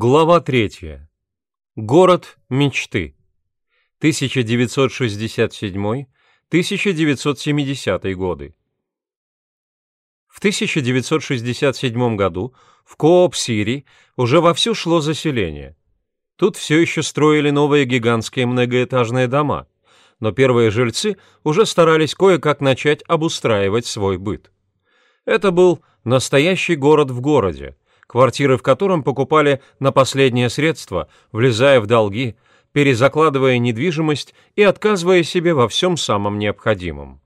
Глава третья. Город мечты. 1967-1970 годы. В 1967 году в Кооп-Сити уже вовсю шло заселение. Тут все еще строили новые гигантские многоэтажные дома, но первые жильцы уже старались кое-как начать обустраивать свой быт. Это был настоящий город в городе, квартиры в котором покупали на последнее средство, влезая в долги, перезакладывая недвижимость и отказывая себе во всем самом необходимом.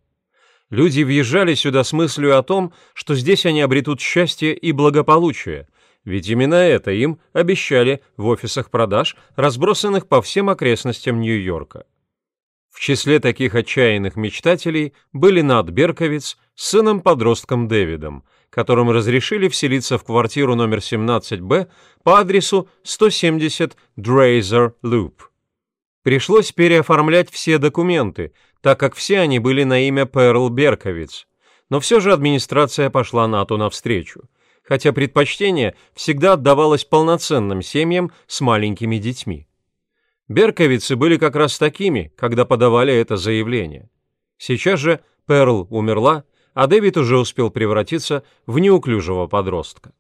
Люди въезжали сюда с мыслью о том, что здесь они обретут счастье и благополучие, ведь именно это им обещали в офисах продаж, разбросанных по всем окрестностям Нью-Йорка. В числе таких отчаянных мечтателей были Нат Берковиц с сыном-подростком Дэвидом, которым разрешили вселиться в квартиру номер 17Б по адресу 170 Dreiser Loop. Пришлось переоформлять все документы, так как все они были на имя Перл Берковиц, но все же администрация пошла НАТО навстречу, хотя предпочтение всегда отдавалось полноценным семьям с маленькими детьми. Берковицы были как раз такими, когда подавали это заявление. Сейчас же Перл умерла, а Дэвид уже успел превратиться в неуклюжего подростка.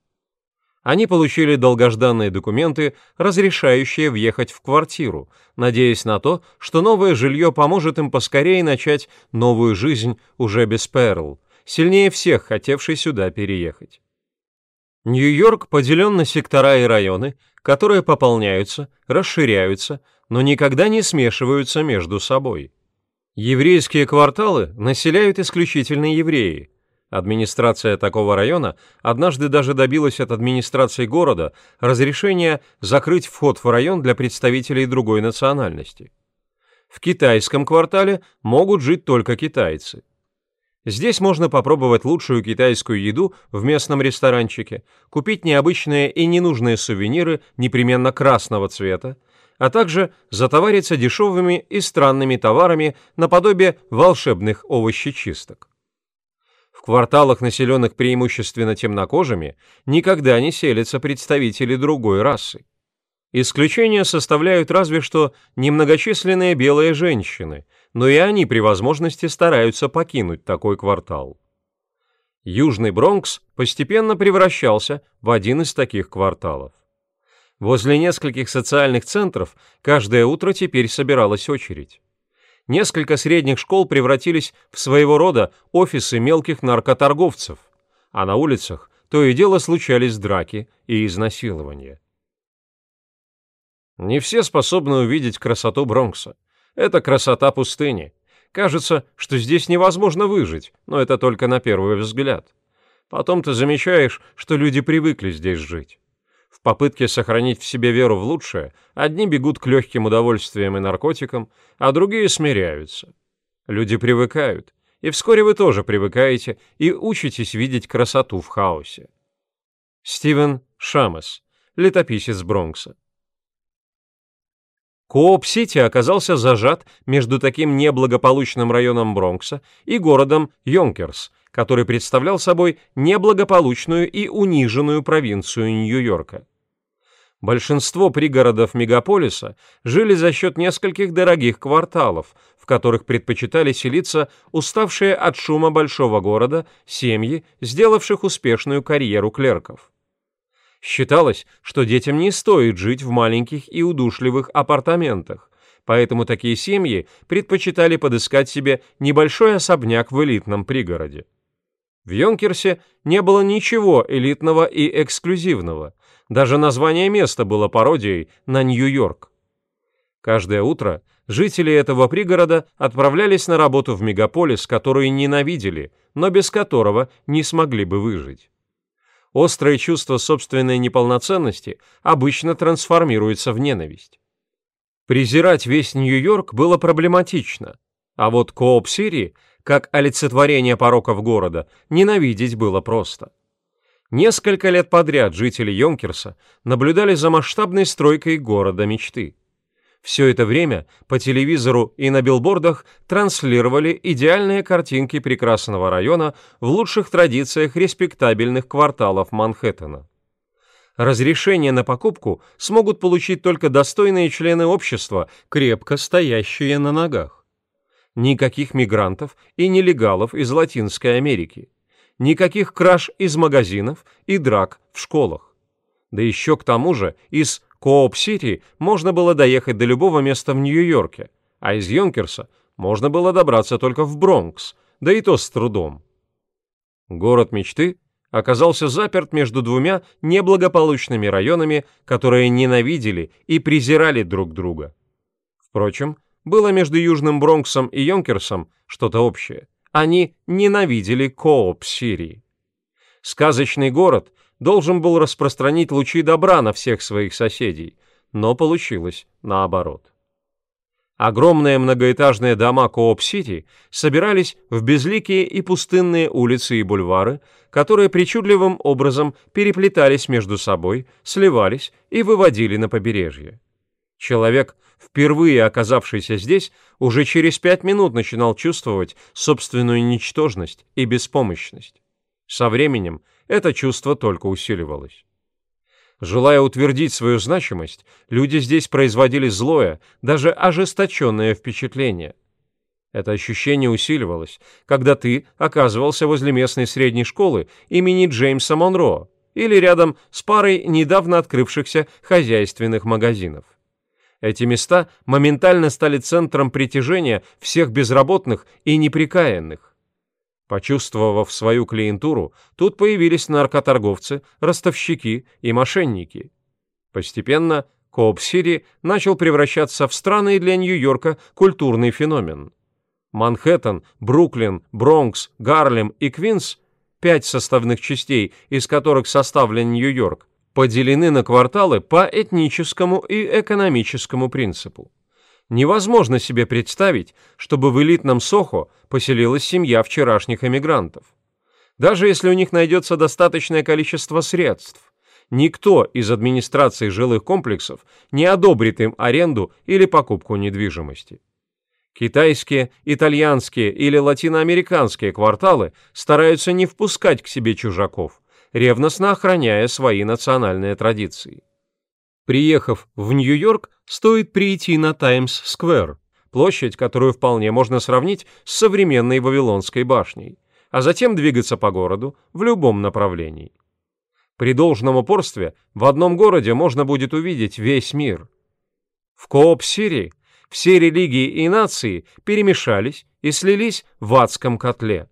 Они получили долгожданные документы, разрешающие въехать в квартиру, надеясь на то, что новое жилье поможет им поскорее начать новую жизнь уже без Перл, сильнее всех хотевший сюда переехать. Нью-Йорк поделен на сектора и районы, которые пополняются, расширяются, но никогда не смешиваются между собой. Еврейские кварталы населяют исключительно евреи. Администрация такого района однажды даже добилась от администрации города разрешения закрыть вход в район для представителей другой национальности. В китайском квартале могут жить только китайцы. Здесь можно попробовать лучшую китайскую еду в местном ресторанчике, купить необычные и ненужные сувениры непременно красного цвета, а также затовариться дешевыми и странными товарами наподобие волшебных овощечисток. В кварталах, населенных преимущественно темнокожими, никогда не селятся представители другой расы. Исключения составляют разве что немногочисленные белые женщины, но и они при возможности стараются покинуть такой квартал. Южный Бронкс постепенно превращался в один из таких кварталов. Возле нескольких социальных центров каждое утро теперь собиралась очередь. Несколько средних школ превратились в своего рода офисы мелких наркоторговцев, а на улицах то и дело случались драки и изнасилования. Не все способны увидеть красоту Бронкса. Это красота пустыни. Кажется, что здесь невозможно выжить, но это только на первый взгляд. Потом ты замечаешь, что люди привыкли здесь жить. В попытке сохранить в себе веру в лучшее, одни бегут к легким удовольствиям и наркотикам, а другие смиряются. Люди привыкают, и вскоре вы тоже привыкаете и учитесь видеть красоту в хаосе. Стивен Шамес, летописец Бронкса. Кооп-Сити оказался зажат между таким неблагополучным районом Бронкса и городом Йонкерс, который представлял собой неблагополучную и униженную провинцию Нью-Йорка. Большинство пригородов мегаполиса жили за счет нескольких дорогих кварталов, в которых предпочитали селиться уставшие от шума большого города семьи, сделавших успешную карьеру клерков. Считалось, что детям не стоит жить в маленьких и удушливых апартаментах, поэтому такие семьи предпочитали подыскать себе небольшой особняк в элитном пригороде. В Йонкерсе не было ничего элитного и эксклюзивного, даже название места было пародией на Нью-Йорк. Каждое утро жители этого пригорода отправлялись на работу в мегаполис, который ненавидели, но без которого не смогли бы выжить. Острое чувство собственной неполноценности обычно трансформируется в ненависть. Презирать весь Нью-Йорк было проблематично, а вот Кооп-Сити – как олицетворение пороков города, ненавидеть было просто. Несколько лет подряд жители Йонкерса наблюдали за масштабной стройкой города мечты. Все это время по телевизору и на билбордах транслировали идеальные картинки прекрасного района в лучших традициях респектабельных кварталов Манхэттена. Разрешение на покупку смогут получить только достойные члены общества, крепко стоящие на ногах. Никаких мигрантов и нелегалов из Латинской Америки. Никаких краж из магазинов и драк в школах. Да еще к тому же из Кооп-Сити можно было доехать до любого места в Нью-Йорке, а из Йонкерса можно было добраться только в Бронкс, да и то с трудом. Город мечты оказался заперт между двумя неблагополучными районами, которые ненавидели и презирали друг друга. Впрочем, было между Южным Бронксом и Йонкерсом что-то общее. Они ненавидели Кооп-Сити. Сказочный город должен был распространить лучи добра на всех своих соседей, но получилось наоборот. Огромные многоэтажные дома Кооп-Сити собирались в безликие и пустынные улицы и бульвары, которые причудливым образом переплетались между собой, сливались и выводили на побережье. Человек, впервые оказавшийся здесь, уже через пять минут начинал чувствовать собственную ничтожность и беспомощность. Со временем это чувство только усиливалось. Желая утвердить свою значимость, люди здесь производили злое, даже ожесточенное впечатление. Это ощущение усиливалось, когда ты оказывался возле местной средней школы имени Джеймса Монро или рядом с парой недавно открывшихся хозяйственных магазинов. Эти места моментально стали центром притяжения всех безработных и неприкаянных. Почувствовав свою клиентуру, тут появились наркоторговцы, ростовщики и мошенники. Постепенно Кооп-Сити начал превращаться в странный для Нью-Йорка культурный феномен. Манхэттен, Бруклин, Бронкс, Гарлем и Квинс – пять составных частей, из которых составлен Нью-Йорк, поделены на кварталы по этническому и экономическому принципу. Невозможно себе представить, чтобы в элитном Сохо поселилась семья вчерашних эмигрантов. Даже если у них найдется достаточное количество средств, никто из администрации жилых комплексов не одобрит им аренду или покупку недвижимости. Китайские, итальянские или латиноамериканские кварталы стараются не впускать к себе чужаков, ревностно охраняя свои национальные традиции. Приехав в Нью-Йорк, стоит прийти на Таймс-сквер, площадь, которую вполне можно сравнить с современной Вавилонской башней, а затем двигаться по городу в любом направлении. При должном упорстве в одном городе можно будет увидеть весь мир. В Кооп-Сирии все религии и нации перемешались и слились в адском котле.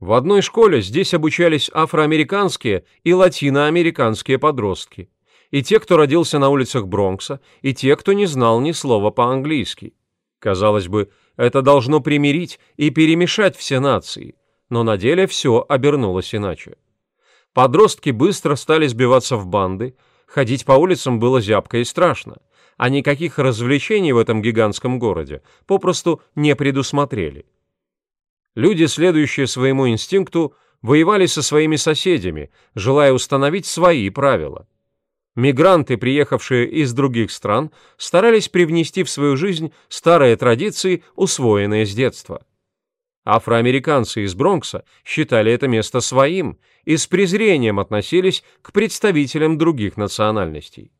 В одной школе здесь обучались афроамериканские и латиноамериканские подростки – и те, кто родился на улицах Бронкса, и те, кто не знал ни слова по-английски. Казалось бы, это должно примирить и перемешать все нации, но на деле все обернулось иначе. Подростки быстро стали сбиваться в банды, ходить по улицам было зябко и страшно, а никаких развлечений в этом гигантском городе попросту не предусмотрели. Люди, следующие своему инстинкту, воевали со своими соседями, желая установить свои правила. Мигранты, приехавшие из других стран, старались привнести в свою жизнь старые традиции, усвоенные с детства. Афроамериканцы из Бронкса считали это место своим и с презрением относились к представителям других национальностей.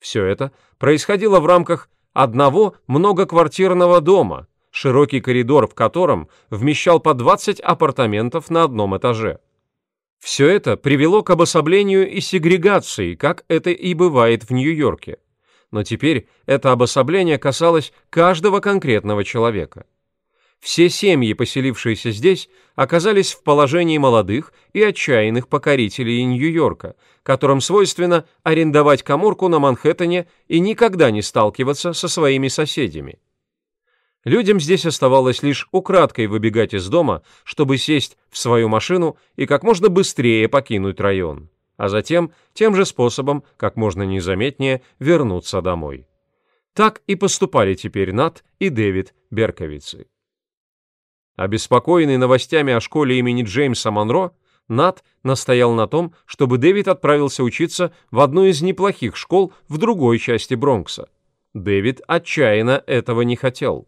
Все это происходило в рамках одного многоквартирного дома, широкий коридор в котором вмещал по 20 апартаментов на одном этаже. Все это привело к обособлению и сегрегации, как это и бывает в Нью-Йорке. Но теперь это обособление касалось каждого конкретного человека. Все семьи, поселившиеся здесь, оказались в положении молодых и отчаянных покорителей Нью-Йорка, которым свойственно арендовать каморку на Манхэттене и никогда не сталкиваться со своими соседями. Людям здесь оставалось лишь украдкой выбегать из дома, чтобы сесть в свою машину и как можно быстрее покинуть район, а затем тем же способом, как можно незаметнее, вернуться домой. Так и поступали теперь Нат и Дэвид Берковицы. Обеспокоенный новостями о школе имени Джеймса Монро, Нат настоял на том, чтобы Дэвид отправился учиться в одну из неплохих школ в другой части Бронкса. Дэвид отчаянно этого не хотел.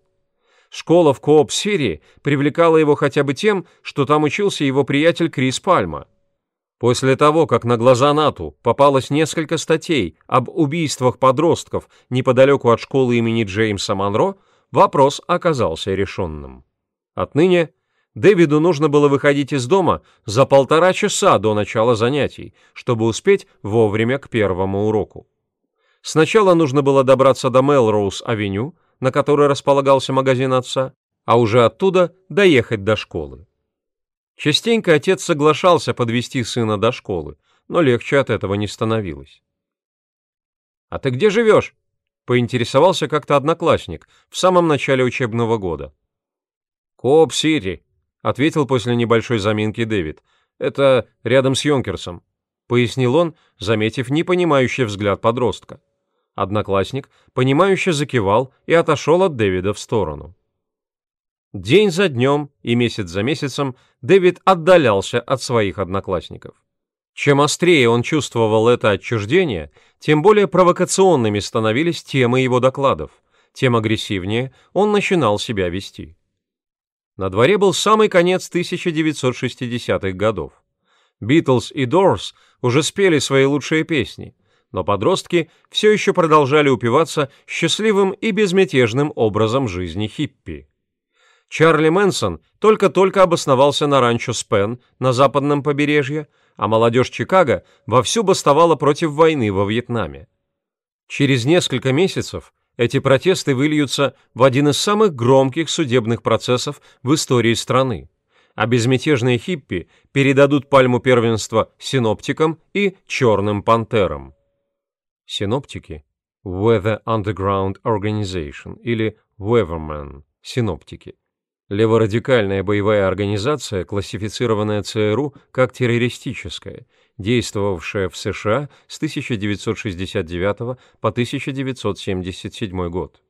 Школа в Кооп-Сирии привлекала его хотя бы тем, что там учился его приятель Крис Пальма. После того, как на глаза НАТО попалось несколько статей об убийствах подростков неподалеку от школы имени Джеймса Монро, вопрос оказался решенным. Отныне Дэвиду нужно было выходить из дома за полтора часа до начала занятий, чтобы успеть вовремя к первому уроку. Сначала нужно было добраться до Мелроуз-авеню, на которой располагался магазин отца, а уже оттуда доехать до школы. Частенько отец соглашался подвезти сына до школы, но легче от этого не становилось. «А ты где живешь?» — поинтересовался как-то одноклассник в самом начале учебного года. «Кооп-Сити», — ответил после небольшой заминки Дэвид. «Это рядом с Йонкерсом», — пояснил он, заметив непонимающий взгляд подростка. Одноклассник, понимающе закивал и отошел от Дэвида в сторону. День за днем и месяц за месяцем Дэвид отдалялся от своих одноклассников. Чем острее он чувствовал это отчуждение, тем более провокационными становились темы его докладов, тем агрессивнее он начинал себя вести. На дворе был самый конец 1960-х годов. Битлз и Дорс уже спели свои лучшие песни, но подростки все еще продолжали упиваться счастливым и безмятежным образом жизни хиппи. Чарли Мэнсон только-только обосновался на ранчо Спен на западном побережье, а молодежь Чикаго вовсю бастовала против войны во Вьетнаме. Через несколько месяцев эти протесты выльются в один из самых громких судебных процессов в истории страны, а безмятежные хиппи передадут пальму первенства синоптикам и черным пантерам. Синоптики – Weather Underground Organization или Weatherman – синоптики. Леворадикальная боевая организация, классифицированная ЦРУ как террористическая – действовавшая в США с 1969 по 1977 год.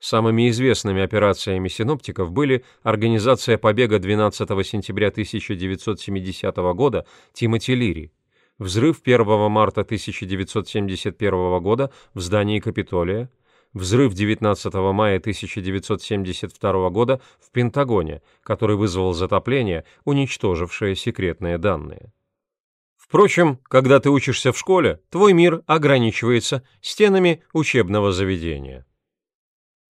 Самыми известными операциями синоптиков были организация побега 12 сентября 1970 года Тимоти Лири, взрыв 1 марта 1971 года в здании Капитолия, взрыв 19 мая 1972 года в Пентагоне, который вызвал затопление, уничтожившее секретные данные. Впрочем, когда ты учишься в школе, твой мир ограничивается стенами учебного заведения.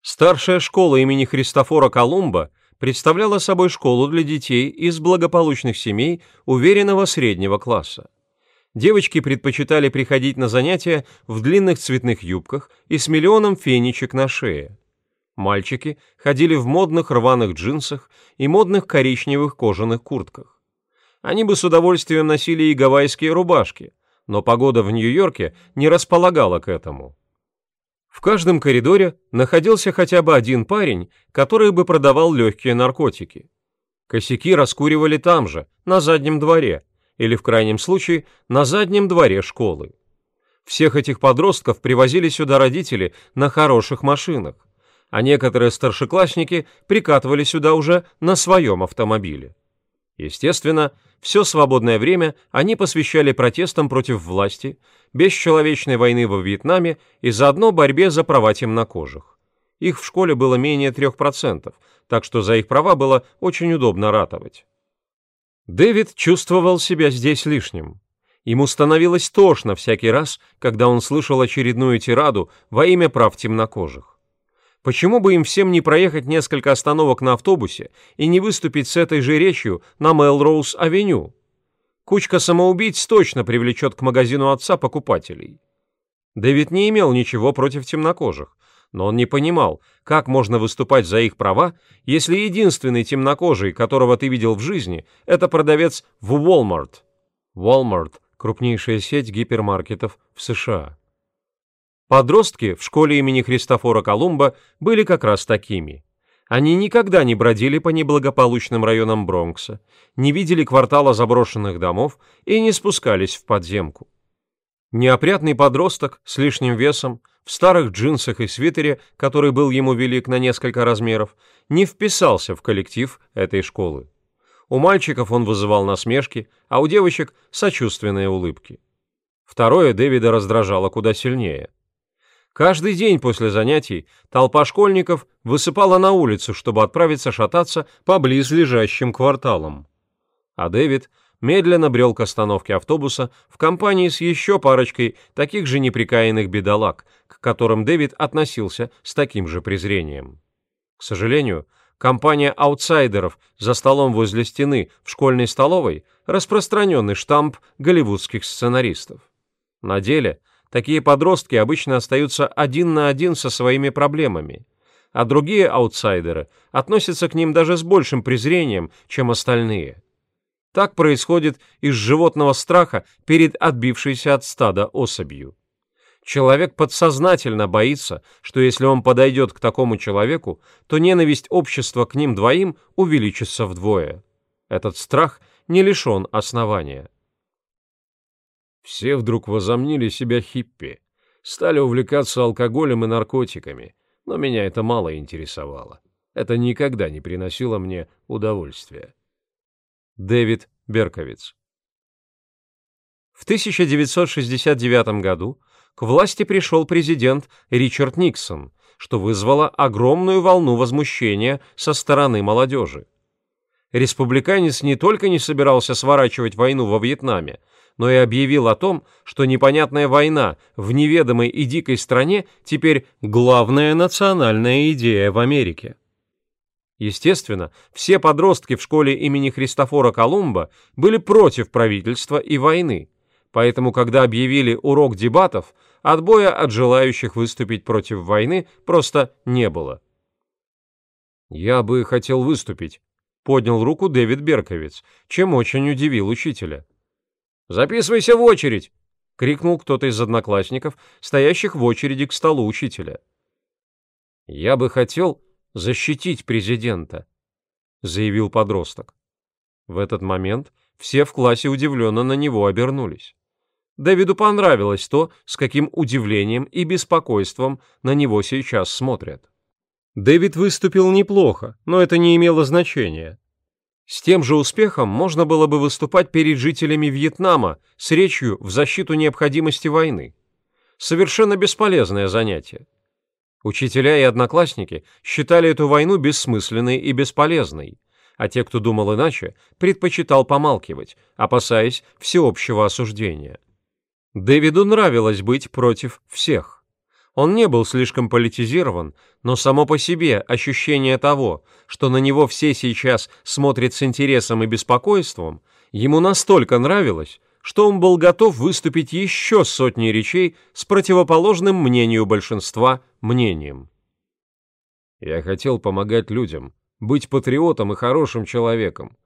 Старшая школа имени Христофора Колумба представляла собой школу для детей из благополучных семей уверенного среднего класса. Девочки предпочитали приходить на занятия в длинных цветных юбках и с миллионом фенечек на шее. Мальчики ходили в модных рваных джинсах и модных коричневых кожаных куртках. Они бы с удовольствием носили и гавайские рубашки, но погода в Нью-Йорке не располагала к этому. В каждом коридоре находился хотя бы один парень, который бы продавал легкие наркотики. Косяки раскуривали там же, на заднем дворе, или в крайнем случае на заднем дворе школы. Всех этих подростков привозили сюда родители на хороших машинах, а некоторые старшеклассники прикатывали сюда уже на своем автомобиле. Естественно, все свободное время они посвящали протестам против власти, бесчеловечной войны во Вьетнаме и заодно борьбе за права темнокожих. Их в школе было менее 3%, так что за их права было очень удобно ратовать. Дэвид чувствовал себя здесь лишним. Ему становилось тошно всякий раз, когда он слышал очередную тираду во имя прав темнокожих. Почему бы им всем не проехать несколько остановок на автобусе и не выступить с этой же речью на Мелроуз-авеню? Кучка самоубийц точно привлечет к магазину отца покупателей. Дэвид не имел ничего против темнокожих, но он не понимал, как можно выступать за их права, если единственный темнокожий, которого ты видел в жизни, это продавец в Walmart. Walmart – крупнейшая сеть гипермаркетов в США. Подростки в школе имени Христофора Колумба были как раз такими. Они никогда не бродили по неблагополучным районам Бронкса, не видели квартала заброшенных домов и не спускались в подземку. Неопрятный подросток с лишним весом, в старых джинсах и свитере, который был ему велик на несколько размеров, не вписался в коллектив этой школы. У мальчиков он вызывал насмешки, а у девочек – сочувственные улыбки. Второе Дэвида раздражало куда сильнее – Каждый день после занятий толпа школьников высыпала на улицу, чтобы отправиться шататься по близлежащим кварталам. А Дэвид медленно брел к остановке автобуса в компании с еще парочкой таких же неприкаянных бедолаг, которым Дэвид относился с таким же презрением. К сожалению, компания аутсайдеров за столом возле стены в школьной столовой – распространенный штамп голливудских сценаристов. На деле такие подростки обычно остаются один на один со своими проблемами, а другие аутсайдеры относятся к ним даже с большим презрением, чем остальные. Так происходит из животного страха перед отбившейся от стада особью. Человек подсознательно боится, что если он подойдет к такому человеку, то ненависть общества к ним двоим увеличится вдвое. Этот страх не лишен основания. Все вдруг возомнили себя хиппи, стали увлекаться алкоголем и наркотиками, но меня это мало интересовало. Это никогда не приносило мне удовольствия. Дэвид Берковиц В 1969 году к власти пришел президент Ричард Никсон, что вызвало огромную волну возмущения со стороны молодежи. Республиканец не только не собирался сворачивать войну во Вьетнаме, но и объявил о том, что непонятная война в неведомой и дикой стране теперь главная национальная идея в Америке. Естественно, все подростки в школе имени Христофора Колумба были против правительства и войны, поэтому, когда объявили урок дебатов, отбоя от желающих выступить против войны просто не было. «Я бы хотел выступить», — поднял руку Дэвид Берковиц, чем очень удивил учителя. «Записывайся в очередь!» — крикнул кто-то из одноклассников, стоящих в очереди к столу учителя. «Я бы хотел защитить президента», — заявил подросток. В этот момент все в классе удивленно на него обернулись. Дэвиду понравилось то, с каким удивлением и беспокойством на него сейчас смотрят. Дэвид выступил неплохо, но это не имело значения. С тем же успехом можно было бы выступать перед жителями Вьетнама с речью в защиту необходимости войны. Совершенно бесполезное занятие. Учителя и одноклассники считали эту войну бессмысленной и бесполезной, а те, кто думал иначе, предпочитал помалкивать, опасаясь всеобщего осуждения. Дэвиду нравилось быть против всех. Он не был слишком политизирован, но само по себе ощущение того, что на него все сейчас смотрят с интересом и беспокойством, ему настолько нравилось, что он был готов выступить еще сотни речей с противоположным мнению большинства мнением. Я хотел помогать людям, быть патриотом и хорошим человеком.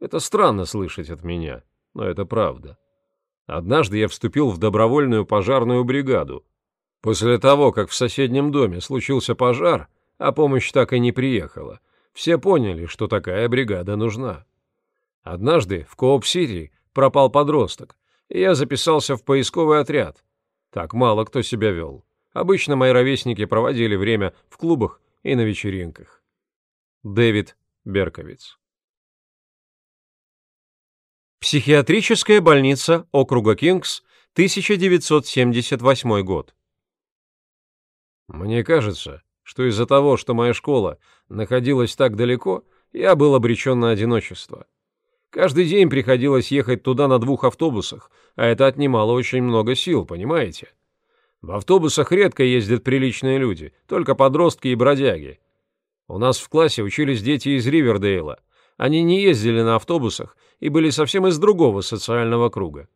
Это странно слышать от меня, но это правда. Однажды я вступил в добровольную пожарную бригаду, После того, как в соседнем доме случился пожар, а помощь так и не приехала, все поняли, что такая бригада нужна. Однажды в Кооп-Сити пропал подросток, и я записался в поисковый отряд. Так мало кто себя вел. Обычно мои ровесники проводили время в клубах и на вечеринках. Дэвид Берковиц Психиатрическая больница округа Кингс, 1978 год. Мне кажется, что из-за того, что моя школа находилась так далеко, я был обречен на одиночество. Каждый день приходилось ехать туда на двух автобусах, а это отнимало очень много сил, понимаете? В автобусах редко ездят приличные люди, только подростки и бродяги. У нас в классе учились дети из Ривердейла. Они не ездили на автобусах и были совсем из другого социального круга.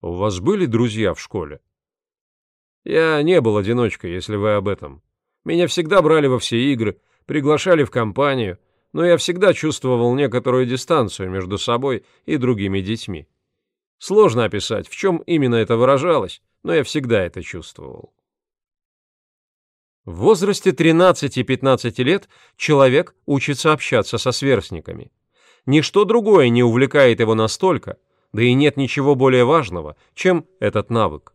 У вас были друзья в школе? Я не был одиночкой, если вы об этом. Меня всегда брали во все игры, приглашали в компанию, но я всегда чувствовал некоторую дистанцию между собой и другими детьми. Сложно описать, в чем именно это выражалось, но я всегда это чувствовал. В возрасте 13-15 лет человек учится общаться со сверстниками. Ничто другое не увлекает его настолько, да и нет ничего более важного, чем этот навык.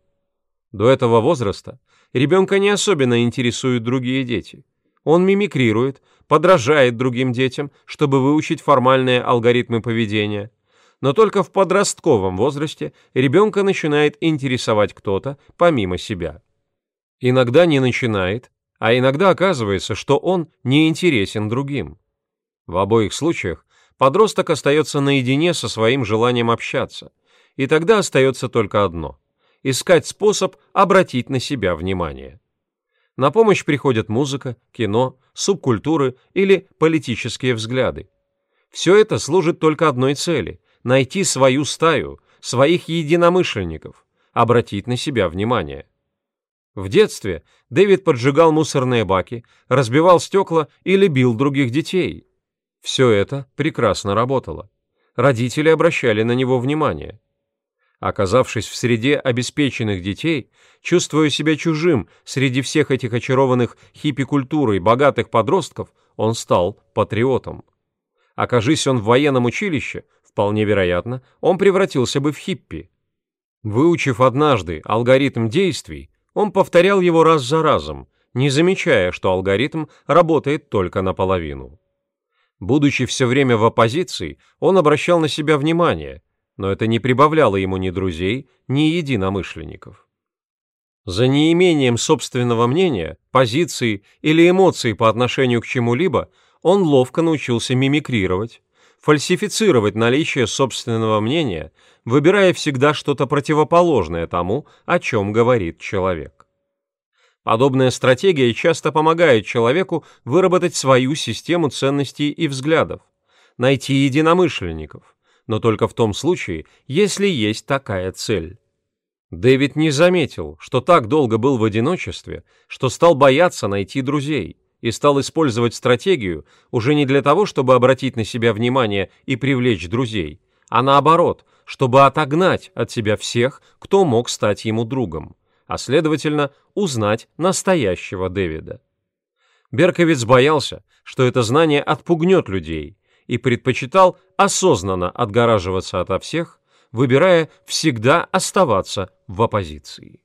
До этого возраста ребенка не особенно интересуют другие дети. Он мимикрирует, подражает другим детям, чтобы выучить формальные алгоритмы поведения. Но только в подростковом возрасте ребенка начинает интересовать кто-то помимо себя. Иногда не начинает, а иногда оказывается, что он не интересен другим. В обоих случаях подросток остается наедине со своим желанием общаться, и тогда остается только одно – искать способ обратить на себя внимание. На помощь приходят музыка, кино, субкультуры или политические взгляды. Все это служит только одной цели – найти свою стаю, своих единомышленников, обратить на себя внимание. В детстве Дэвид поджигал мусорные баки, разбивал стекла или бил других детей. Все это прекрасно работало. Родители обращали на него внимание. Оказавшись в среде обеспеченных детей, чувствуя себя чужим среди всех этих очарованных хиппи-культурой богатых подростков, он стал патриотом. Окажись он в военном училище, вполне вероятно, он превратился бы в хиппи. Выучив однажды алгоритм действий, он повторял его раз за разом, не замечая, что алгоритм работает только наполовину. Будучи все время в оппозиции, он обращал на себя внимание, но это не прибавляло ему ни друзей, ни единомышленников. За неимением собственного мнения, позиции или эмоций по отношению к чему-либо он ловко научился мимикрировать, фальсифицировать наличие собственного мнения, выбирая всегда что-то противоположное тому, о чем говорит человек. Подобная стратегия часто помогает человеку выработать свою систему ценностей и взглядов, найти единомышленников, но только в том случае, если есть такая цель. Дэвид не заметил, что так долго был в одиночестве, что стал бояться найти друзей – и стал использовать стратегию уже не для того, чтобы обратить на себя внимание и привлечь друзей, а наоборот, чтобы отогнать от себя всех, кто мог стать ему другом, а следовательно, узнать настоящего Дэвида. Берковиц боялся, что это знание отпугнет людей, и предпочитал осознанно отгораживаться ото всех, выбирая всегда оставаться в оппозиции.